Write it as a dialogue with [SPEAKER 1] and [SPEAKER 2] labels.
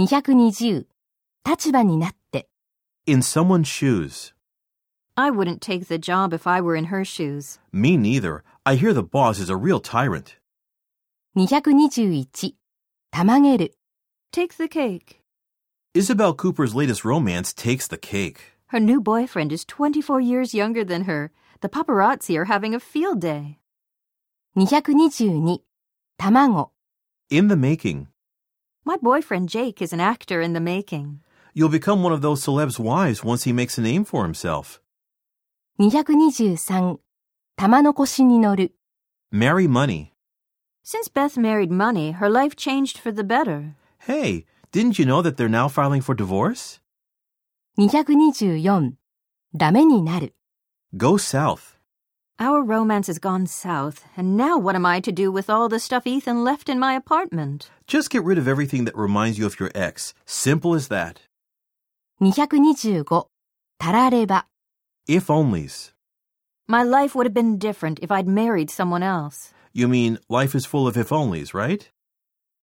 [SPEAKER 1] 220立場になって
[SPEAKER 2] In someone's shoes.
[SPEAKER 3] I wouldn't take the job if I were in her shoes.
[SPEAKER 2] Me neither. I hear the boss is a real tyrant.
[SPEAKER 1] 221たまげる
[SPEAKER 3] Take the cake.
[SPEAKER 2] Isabel Cooper's latest romance takes the cake.
[SPEAKER 3] Her new boyfriend is 24 years younger than her. The paparazzi are having a field day.
[SPEAKER 1] 222卵
[SPEAKER 2] In the making.
[SPEAKER 3] My boyfriend Jake is an actor in the making.
[SPEAKER 2] You'll become one of those celebs' wives once he makes a name for himself.
[SPEAKER 1] 223玉の腰に乗る
[SPEAKER 2] Marry money.
[SPEAKER 3] Since Beth married money, her life changed for the better.
[SPEAKER 2] Hey, didn't you know that they're now filing for divorce?
[SPEAKER 1] 224ダメになる
[SPEAKER 2] Go south.
[SPEAKER 3] Our romance has gone south, and now what am I to do with all the stuff Ethan left in my apartment?
[SPEAKER 2] Just get rid of everything that reminds you of your ex. Simple as that.
[SPEAKER 1] 225たられば
[SPEAKER 2] If onlys.
[SPEAKER 3] My life would have been different if I'd married someone else.
[SPEAKER 2] You mean life is full of if onlys, right?